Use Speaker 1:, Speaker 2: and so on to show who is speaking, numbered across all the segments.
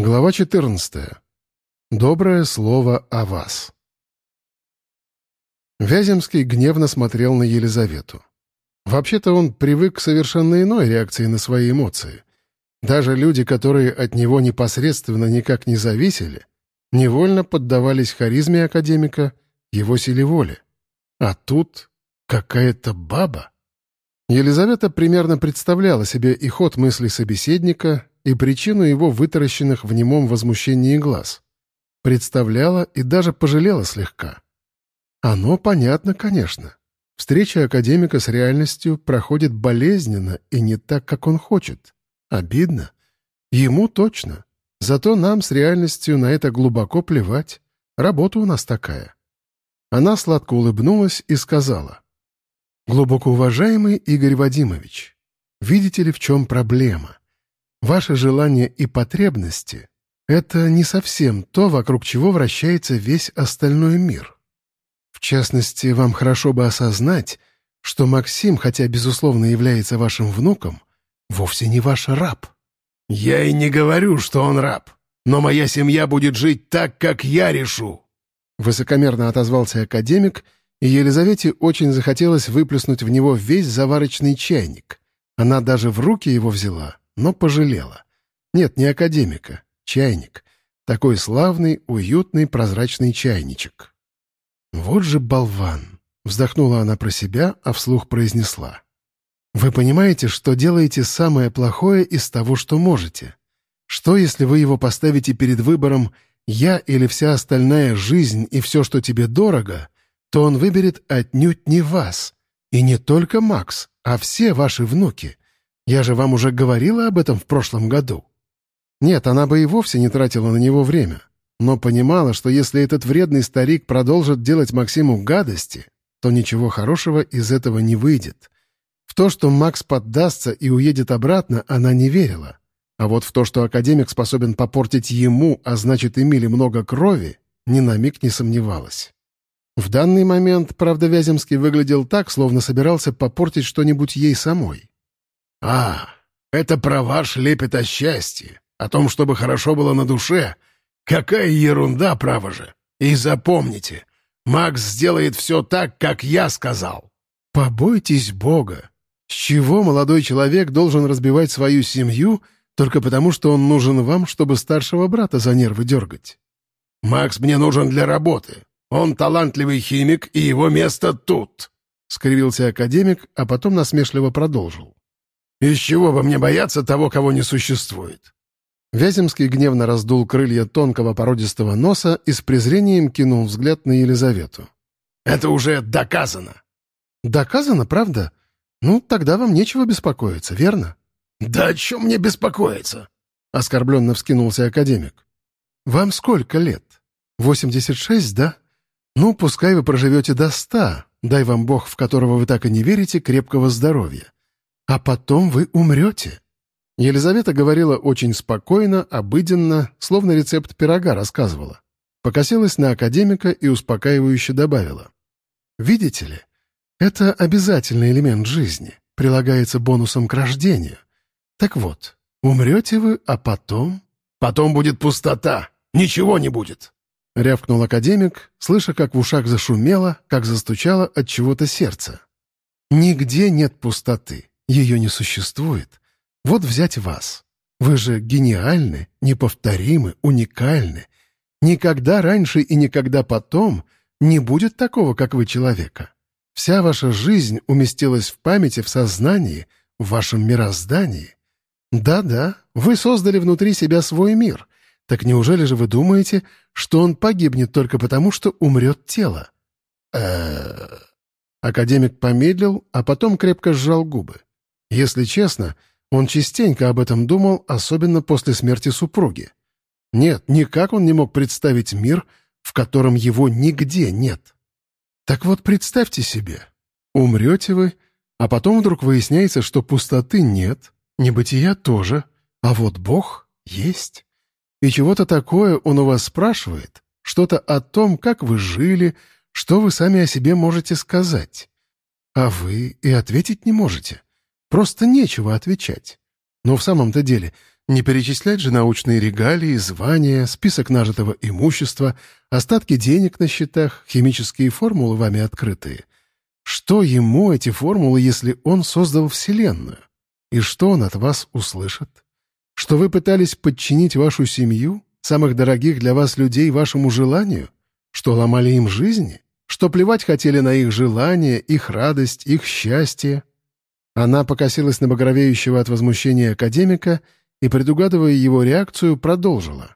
Speaker 1: Глава 14. Доброе слово о вас. Вяземский гневно смотрел на Елизавету. Вообще-то он привык к совершенно иной реакции на свои эмоции. Даже люди, которые от него непосредственно никак не зависели, невольно поддавались харизме академика, его силе воли. А тут какая-то баба. Елизавета примерно представляла себе и ход мыслей собеседника, и причину его вытаращенных в немом возмущении глаз. Представляла и даже пожалела слегка. Оно понятно, конечно. Встреча академика с реальностью проходит болезненно и не так, как он хочет. Обидно. Ему точно. Зато нам с реальностью на это глубоко плевать. Работа у нас такая. Она сладко улыбнулась и сказала. «Глубоко уважаемый Игорь Вадимович, видите ли, в чем проблема? Ваши желания и потребности — это не совсем то, вокруг чего вращается весь остальной мир. В частности, вам хорошо бы осознать, что Максим, хотя, безусловно, является вашим внуком, вовсе не ваш раб.
Speaker 2: «Я и не говорю, что он раб, но моя семья будет жить так, как я решу»,
Speaker 1: Высокомерно отозвался академик, и Елизавете очень захотелось выплеснуть в него весь заварочный чайник. Она даже в руки его взяла, но пожалела. Нет, не академика, чайник. Такой славный, уютный, прозрачный чайничек. «Вот же болван!» — вздохнула она про себя, а вслух произнесла. «Вы понимаете, что делаете самое плохое из того, что можете? Что, если вы его поставите перед выбором «я» или вся остальная жизнь и все, что тебе дорого, то он выберет отнюдь не вас. И не только Макс, а все ваши внуки. Я же вам уже говорила об этом в прошлом году. Нет, она бы и вовсе не тратила на него время, но понимала, что если этот вредный старик продолжит делать Максиму гадости, то ничего хорошего из этого не выйдет. В то, что Макс поддастся и уедет обратно, она не верила. А вот в то, что академик способен попортить ему, а значит, Эмиле много крови, ни на миг не сомневалась. В данный момент, правда, Вяземский выглядел так, словно собирался попортить что-нибудь ей самой.
Speaker 2: «А, это про ваш лепет о счастье, о том, чтобы хорошо было на душе. Какая ерунда, право же! И запомните, Макс сделает все так, как я сказал».
Speaker 1: «Побойтесь Бога! С чего молодой человек должен разбивать свою семью только потому, что он нужен вам, чтобы старшего брата за нервы дергать?»
Speaker 2: «Макс мне нужен для работы. Он талантливый химик, и его место тут», — скривился академик, а потом насмешливо продолжил. Из чего бы мне бояться того, кого не существует?»
Speaker 1: Вяземский гневно раздул крылья тонкого породистого носа и с презрением кинул взгляд на Елизавету.
Speaker 2: «Это уже доказано!»
Speaker 1: «Доказано, правда? Ну, тогда вам нечего беспокоиться, верно?»
Speaker 2: «Да о чем мне беспокоиться?»
Speaker 1: — оскорбленно вскинулся академик. «Вам сколько лет? Восемьдесят шесть, да? Ну, пускай вы проживете до ста, дай вам Бог, в которого вы так и не верите, крепкого здоровья. А потом вы умрете». Елизавета говорила очень спокойно, обыденно, словно рецепт пирога рассказывала. Покосилась на академика и успокаивающе добавила. «Видите ли, это обязательный элемент жизни, прилагается бонусом к рождению. Так вот, умрете вы, а потом...»
Speaker 2: «Потом будет пустота, ничего не будет», —
Speaker 1: рявкнул академик, слыша, как в ушах зашумело, как застучало от чего-то сердце. «Нигде нет пустоты. Ее не существует. Вот взять вас. Вы же гениальны, неповторимы, уникальны. Никогда раньше и никогда потом не будет такого, как вы, человека. Вся ваша жизнь уместилась в памяти, в сознании, в вашем мироздании. Да-да, вы создали внутри себя свой мир. Так неужели же вы думаете, что он погибнет только потому, что умрет тело? Академик помедлил, а потом крепко сжал губы. Если честно, он частенько об этом думал, особенно после смерти супруги. Нет, никак он не мог представить мир, в котором его нигде нет. Так вот, представьте себе, умрете вы, а потом вдруг выясняется, что пустоты нет, небытия тоже, а вот Бог есть. И чего-то такое он у вас спрашивает, что-то о том, как вы жили, что вы сами о себе можете сказать. А вы и ответить не можете. Просто нечего отвечать. Но в самом-то деле, Не перечислять же научные регалии, звания, список нажитого имущества, остатки денег на счетах, химические формулы вами открытые. Что ему эти формулы, если он создал Вселенную? И что он от вас услышит? Что вы пытались подчинить вашу семью, самых дорогих для вас людей, вашему желанию? Что ломали им жизни? Что плевать хотели на их желания, их радость, их счастье? Она покосилась на багровеющего от возмущения академика и, предугадывая его реакцию, продолжила.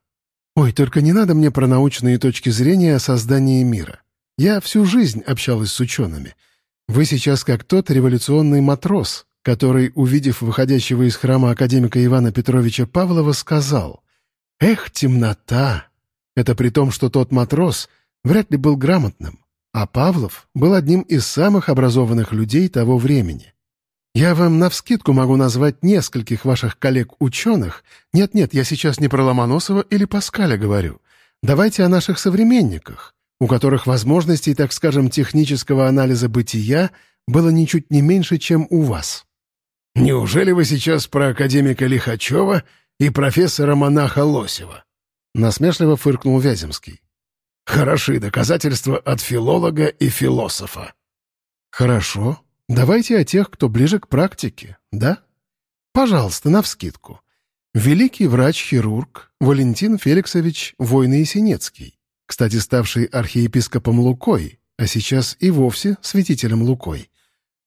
Speaker 1: «Ой, только не надо мне про научные точки зрения о создании мира. Я всю жизнь общалась с учеными. Вы сейчас как тот революционный матрос, который, увидев выходящего из храма академика Ивана Петровича Павлова, сказал «Эх, темнота!» Это при том, что тот матрос вряд ли был грамотным, а Павлов был одним из самых образованных людей того времени. Я вам навскидку могу назвать нескольких ваших коллег-ученых. Нет-нет, я сейчас не про Ломоносова или Паскаля говорю. Давайте о наших современниках, у которых возможностей, так скажем, технического анализа бытия было ничуть не меньше, чем у вас.
Speaker 2: Неужели вы сейчас про академика Лихачева и профессора-монаха Лосева?» Насмешливо фыркнул Вяземский. «Хороши доказательства от филолога и философа».
Speaker 1: «Хорошо», Давайте о тех, кто ближе к практике, да? Пожалуйста, навскидку. Великий врач-хирург Валентин Феликсович Войны-Есенецкий, кстати, ставший архиепископом Лукой, а сейчас и вовсе святителем Лукой.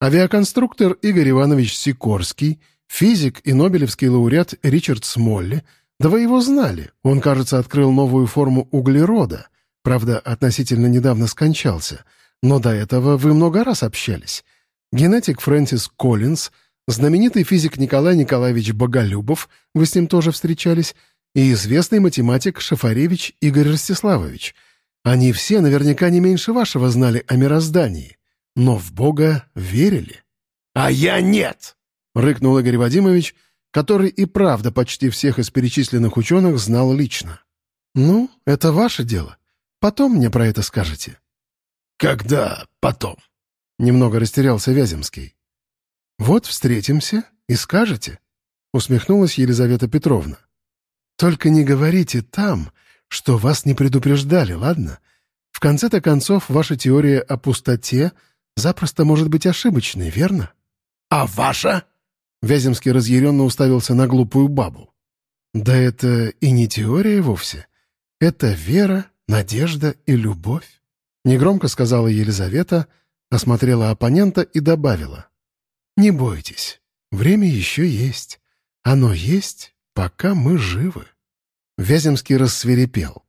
Speaker 1: Авиаконструктор Игорь Иванович Сикорский, физик и нобелевский лауреат Ричард Смолли, да вы его знали, он, кажется, открыл новую форму углерода, правда, относительно недавно скончался, но до этого вы много раз общались генетик Фрэнсис Коллинз, знаменитый физик Николай Николаевич Боголюбов, вы с ним тоже встречались, и известный математик Шафаревич Игорь Ростиславович. Они все наверняка не меньше вашего знали о мироздании, но в Бога верили.
Speaker 2: «А я нет!» — рыкнул Игорь Вадимович, который и правда почти всех из перечисленных ученых знал лично.
Speaker 1: «Ну, это ваше дело. Потом мне про это скажете».
Speaker 2: «Когда потом?»
Speaker 1: Немного растерялся Вяземский. «Вот встретимся и скажете», — усмехнулась Елизавета Петровна. «Только не говорите там, что вас не предупреждали, ладно? В конце-то концов, ваша теория о пустоте запросто может быть ошибочной, верно?»
Speaker 2: «А ваша?»
Speaker 1: Вяземский разъяренно уставился на глупую бабу. «Да это и не теория вовсе. Это вера, надежда и любовь», — негромко сказала Елизавета, — осмотрела оппонента и добавила. «Не бойтесь, время еще есть. Оно есть, пока мы живы». Вяземский рассверепел.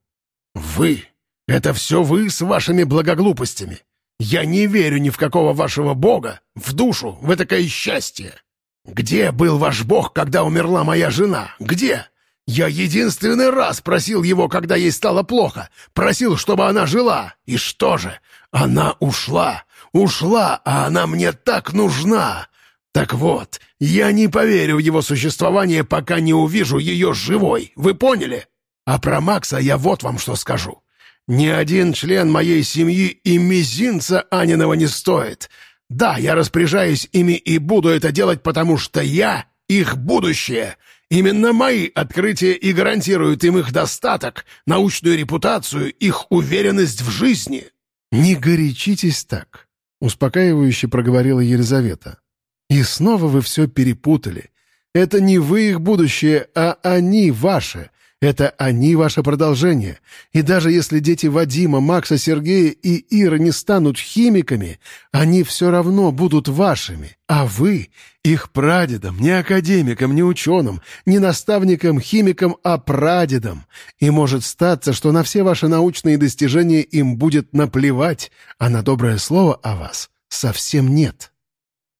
Speaker 2: «Вы! Это все вы с вашими благоглупостями! Я не верю ни в какого вашего бога, в душу, в такое счастье! Где был ваш бог, когда умерла моя жена? Где? Я единственный раз просил его, когда ей стало плохо, просил, чтобы она жила. И что же? Она ушла. Ушла, а она мне так нужна. Так вот, я не поверю в его существование, пока не увижу ее живой. Вы поняли? А про Макса я вот вам что скажу. Ни один член моей семьи и мизинца Аниного не стоит. Да, я распоряжаюсь ими и буду это делать, потому что я их будущее. Именно мои открытия и гарантируют им их достаток, научную репутацию, их уверенность в жизни.
Speaker 1: «Не горячитесь так», — успокаивающе проговорила Елизавета. «И снова вы все перепутали. Это не вы их будущее, а они ваши. Это они ваше продолжение. И даже если дети Вадима, Макса, Сергея и Ира не станут химиками, они все равно будут вашими. А вы — их прадедом, не академиком, не ученым, не наставником, химиком, а прадедом. И может статься, что на все ваши научные достижения им будет наплевать, а на доброе слово о вас совсем нет.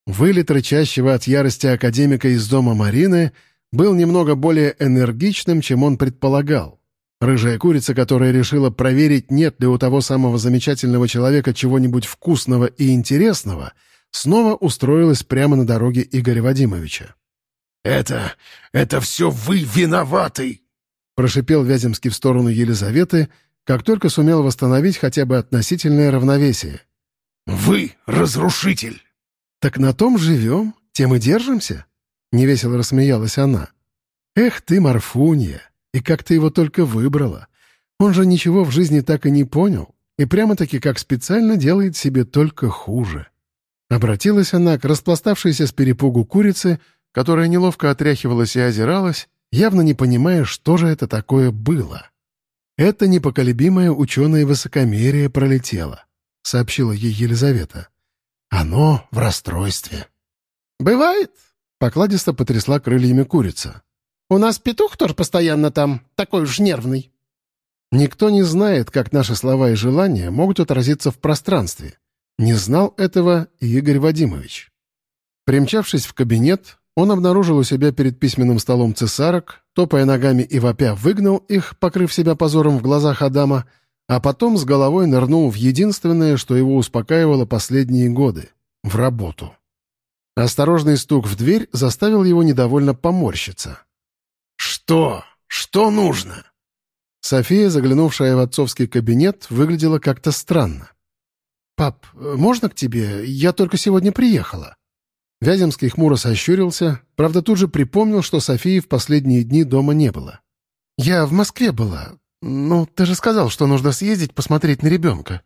Speaker 1: Вылет рычащего от ярости академика из дома Марины — был немного более энергичным, чем он предполагал. Рыжая курица, которая решила проверить, нет ли у того самого замечательного человека чего-нибудь вкусного и интересного, снова устроилась прямо на дороге Игоря Вадимовича.
Speaker 2: «Это... это все вы виноваты!»
Speaker 1: прошипел Вяземский в сторону Елизаветы, как только сумел восстановить хотя бы относительное равновесие.
Speaker 2: «Вы разрушитель!»
Speaker 1: «Так на том живем, тем и держимся?» — невесело рассмеялась она. Эх ты, Марфунья, и как ты его только выбрала. Он же ничего в жизни так и не понял, и прямо-таки как специально делает себе только хуже. Обратилась она к распластавшейся с перепугу курице, которая неловко отряхивалась и озиралась, явно не понимая, что же это такое было. «Это непоколебимое ученое высокомерие пролетело», — сообщила ей Елизавета. «Оно в расстройстве».
Speaker 3: «Бывает?»
Speaker 1: — покладисто потрясла крыльями курица.
Speaker 3: У нас петух тоже постоянно там, такой уж нервный».
Speaker 1: Никто не знает, как наши слова и желания могут отразиться в пространстве. Не знал этого и Игорь Вадимович. Примчавшись в кабинет, он обнаружил у себя перед письменным столом цесарок, топая ногами и вопя выгнал их, покрыв себя позором в глазах Адама, а потом с головой нырнул в единственное, что его успокаивало последние годы — в работу. Осторожный стук в дверь заставил его недовольно поморщиться.
Speaker 2: «Что? Что нужно?»
Speaker 1: София, заглянувшая в отцовский кабинет, выглядела как-то странно. «Пап, можно к тебе? Я только сегодня приехала». Вяземский хмуро сощурился, правда, тут же припомнил, что Софии в последние дни дома не было. «Я в Москве была. Ну, ты же сказал, что нужно съездить посмотреть на ребенка».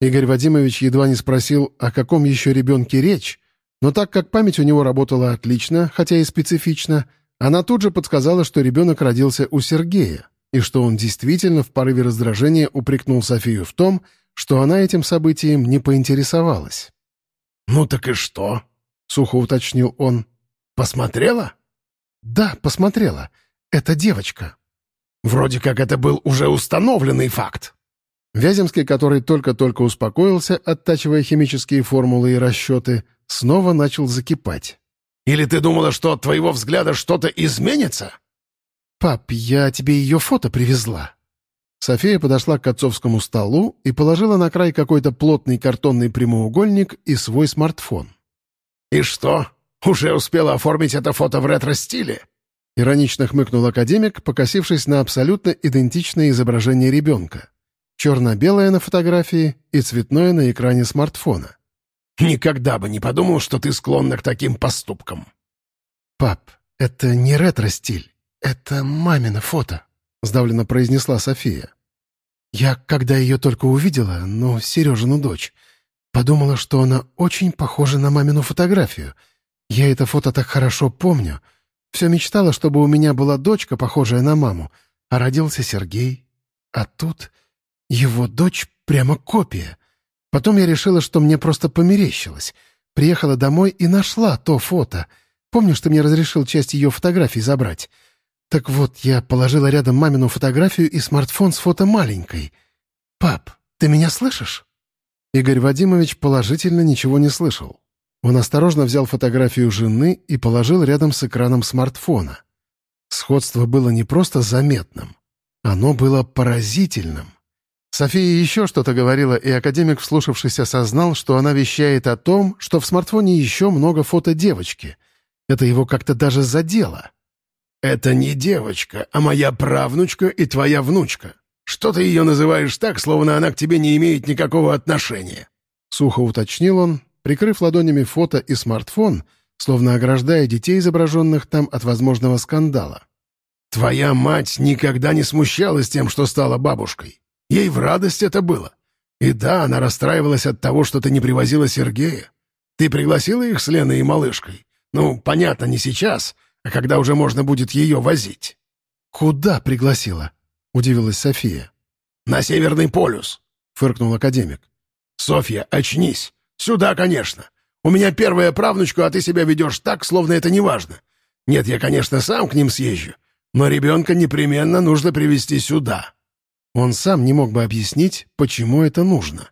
Speaker 1: Игорь Вадимович едва не спросил, о каком еще ребенке речь, но так как память у него работала отлично, хотя и специфично, она тут же подсказала, что ребенок родился у Сергея, и что он действительно в порыве раздражения упрекнул Софию в том, что она этим событием не поинтересовалась.
Speaker 2: «Ну так и что?» — сухо уточнил он. «Посмотрела?»
Speaker 1: «Да, посмотрела. Это девочка».
Speaker 2: «Вроде как это был уже установленный факт».
Speaker 1: Вяземский, который только-только успокоился, оттачивая химические формулы и расчеты, снова начал закипать.
Speaker 2: Или ты думала, что от твоего взгляда что-то изменится?»
Speaker 1: «Пап, я тебе ее фото привезла». София подошла к отцовскому столу и положила на край какой-то плотный картонный прямоугольник и свой смартфон.
Speaker 2: «И что? Уже успела оформить это фото в ретро-стиле?»
Speaker 1: Иронично хмыкнул академик, покосившись на абсолютно идентичное изображение ребенка. Черно-белое на фотографии и цветное на экране смартфона.
Speaker 2: Никогда бы не подумал, что ты склонна к таким поступкам.
Speaker 1: «Пап, это не ретро-стиль. Это мамино фото», — сдавленно произнесла София. «Я, когда ее только увидела, ну, Сережину дочь, подумала, что она очень похожа на мамину фотографию. Я это фото так хорошо помню. Все мечтала, чтобы у меня была дочка, похожая на маму, а родился Сергей. А тут его дочь прямо копия. Потом я решила, что мне просто померещилось. Приехала домой и нашла то фото. Помнишь, ты мне разрешил часть ее фотографий забрать? Так вот, я положила рядом мамину фотографию и смартфон с фото маленькой. Пап, ты меня слышишь?» Игорь Вадимович положительно ничего не слышал. Он осторожно взял фотографию жены и положил рядом с экраном смартфона. Сходство было не просто заметным, оно было поразительным. София еще что-то говорила, и академик, вслушавшись, осознал, что она вещает о том, что в смартфоне еще много фото девочки. Это его как-то даже задело.
Speaker 2: «Это не девочка, а моя правнучка и твоя внучка. Что ты ее называешь так, словно она к тебе не имеет никакого отношения?»
Speaker 1: Сухо уточнил он, прикрыв ладонями фото и смартфон, словно ограждая детей, изображенных там от возможного скандала.
Speaker 2: «Твоя мать никогда не смущалась тем, что стала бабушкой. Ей в радость это было. И да, она расстраивалась от того, что ты не привозила Сергея. Ты пригласила их с Леной и малышкой? Ну, понятно, не сейчас, а когда уже можно будет ее возить».
Speaker 1: «Куда пригласила?» — удивилась София.
Speaker 2: «На Северный полюс», — фыркнул академик. «Софья, очнись. Сюда, конечно. У меня первая правнучка, а ты себя ведешь так, словно это не важно. Нет, я, конечно, сам к ним съезжу, но ребенка непременно нужно привести сюда».
Speaker 1: Он сам не мог бы объяснить, почему это нужно.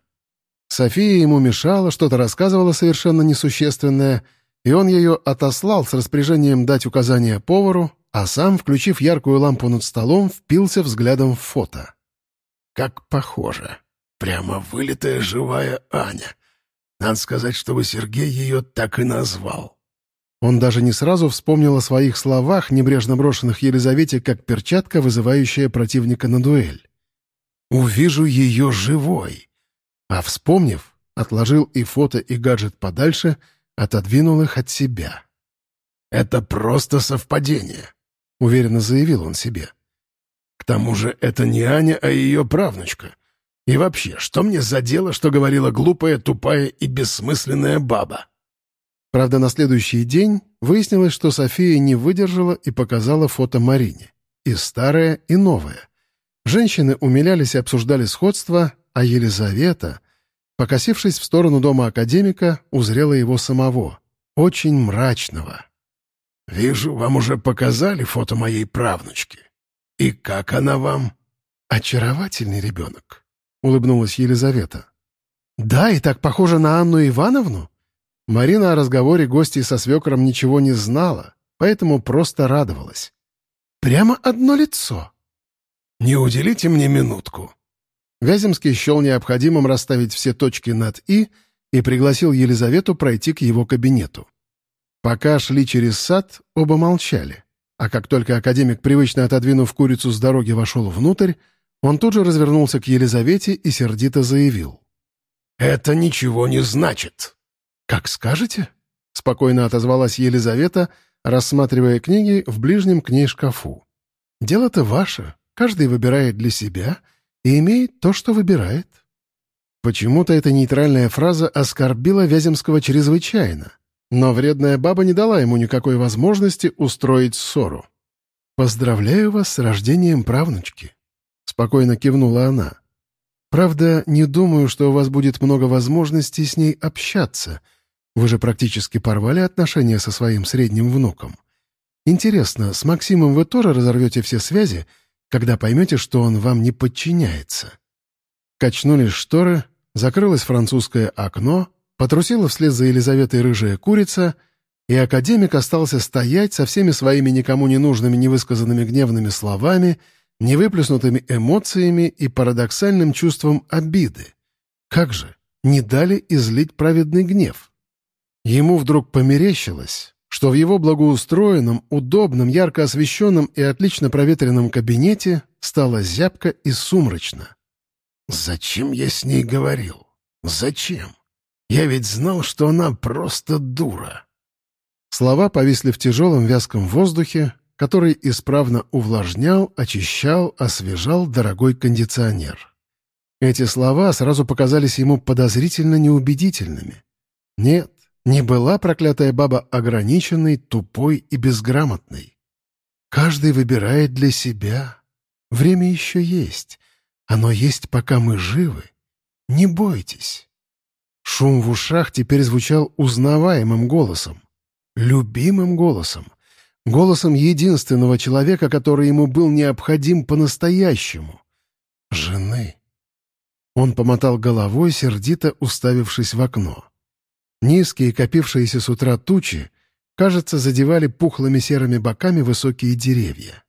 Speaker 1: София ему мешала, что-то рассказывала совершенно несущественное, и он ее отослал с распоряжением дать указания повару, а сам, включив яркую лампу над столом, впился взглядом в фото.
Speaker 2: «Как похоже. Прямо вылитая живая Аня. Надо сказать, чтобы Сергей ее так и назвал».
Speaker 1: Он даже не сразу вспомнил о своих словах, небрежно брошенных Елизавете, как перчатка, вызывающая противника на дуэль увижу ее живой. А вспомнив, отложил и фото, и гаджет подальше, отодвинул их от себя.
Speaker 2: «Это просто совпадение.
Speaker 1: — уверенно заявил он себе.
Speaker 2: «К тому же это не Аня, а ее правнучка. И вообще, что мне за дело, что говорила глупая, тупая и бессмысленная баба?»
Speaker 1: Правда, на следующий день выяснилось, что София не выдержала и показала фото Марине. И старое, и новое. Женщины умилялись и обсуждали сходство, а Елизавета, покосившись в сторону дома академика, узрела его самого, очень мрачного.
Speaker 2: «Вижу, вам уже показали фото моей правнучки. И как она вам?»
Speaker 1: «Очаровательный ребенок», — улыбнулась Елизавета. «Да, и так похоже на Анну Ивановну», Марина о разговоре гостей со свекром ничего не знала, поэтому просто радовалась. «Прямо одно лицо!»
Speaker 2: «Не уделите мне минутку!»
Speaker 1: Вяземский счел необходимым расставить все точки над «и» и пригласил Елизавету пройти к его кабинету. Пока шли через сад, оба молчали. А как только академик, привычно отодвинув курицу с дороги, вошел внутрь, он тут же развернулся к Елизавете и сердито заявил.
Speaker 2: «Это ничего не значит!»
Speaker 1: «Как скажете?» — спокойно отозвалась Елизавета, рассматривая книги в ближнем к ней шкафу. «Дело-то ваше. Каждый выбирает для себя и имеет то, что выбирает». Почему-то эта нейтральная фраза оскорбила Вяземского чрезвычайно, но вредная баба не дала ему никакой возможности устроить ссору. «Поздравляю вас с рождением правнучки», — спокойно кивнула она. «Правда, не думаю, что у вас будет много возможностей с ней общаться», — вы же практически порвали отношения со своим средним внуком. Интересно, с Максимом вы тоже разорвете все связи, когда поймете, что он вам не подчиняется?» Качнулись шторы, закрылось французское окно, потрусила вслед за Елизаветой рыжая курица, и академик остался стоять со всеми своими никому не нужными невысказанными гневными словами, невыплеснутыми эмоциями и парадоксальным чувством обиды. Как же, не дали излить праведный гнев? Ему вдруг померещилось, что в его благоустроенном, удобном, ярко освещенном и отлично проветренном кабинете стало зябко и сумрачно.
Speaker 2: «Зачем я с ней говорил? Зачем? Я ведь знал, что она просто дура».
Speaker 1: Слова повисли в тяжелом вязком воздухе, который исправно увлажнял, очищал, освежал дорогой кондиционер. Эти слова сразу показались ему подозрительно неубедительными. Нет, не была проклятая баба ограниченной, тупой и безграмотной. Каждый выбирает для себя. Время еще есть. Оно есть, пока мы живы. Не бойтесь. Шум в ушах теперь звучал узнаваемым голосом. Любимым голосом. Голосом единственного человека, который ему был необходим по-настоящему. Жены. Он помотал головой, сердито уставившись в окно. Низкие, копившиеся с утра тучи, кажется, задевали пухлыми серыми боками высокие деревья.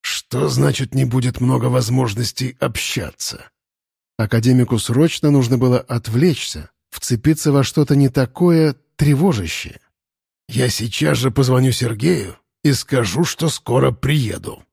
Speaker 2: «Что значит не будет много возможностей общаться?»
Speaker 1: Академику срочно нужно было отвлечься, вцепиться во что-то не такое тревожащее.
Speaker 2: «Я сейчас же позвоню Сергею и скажу, что скоро приеду».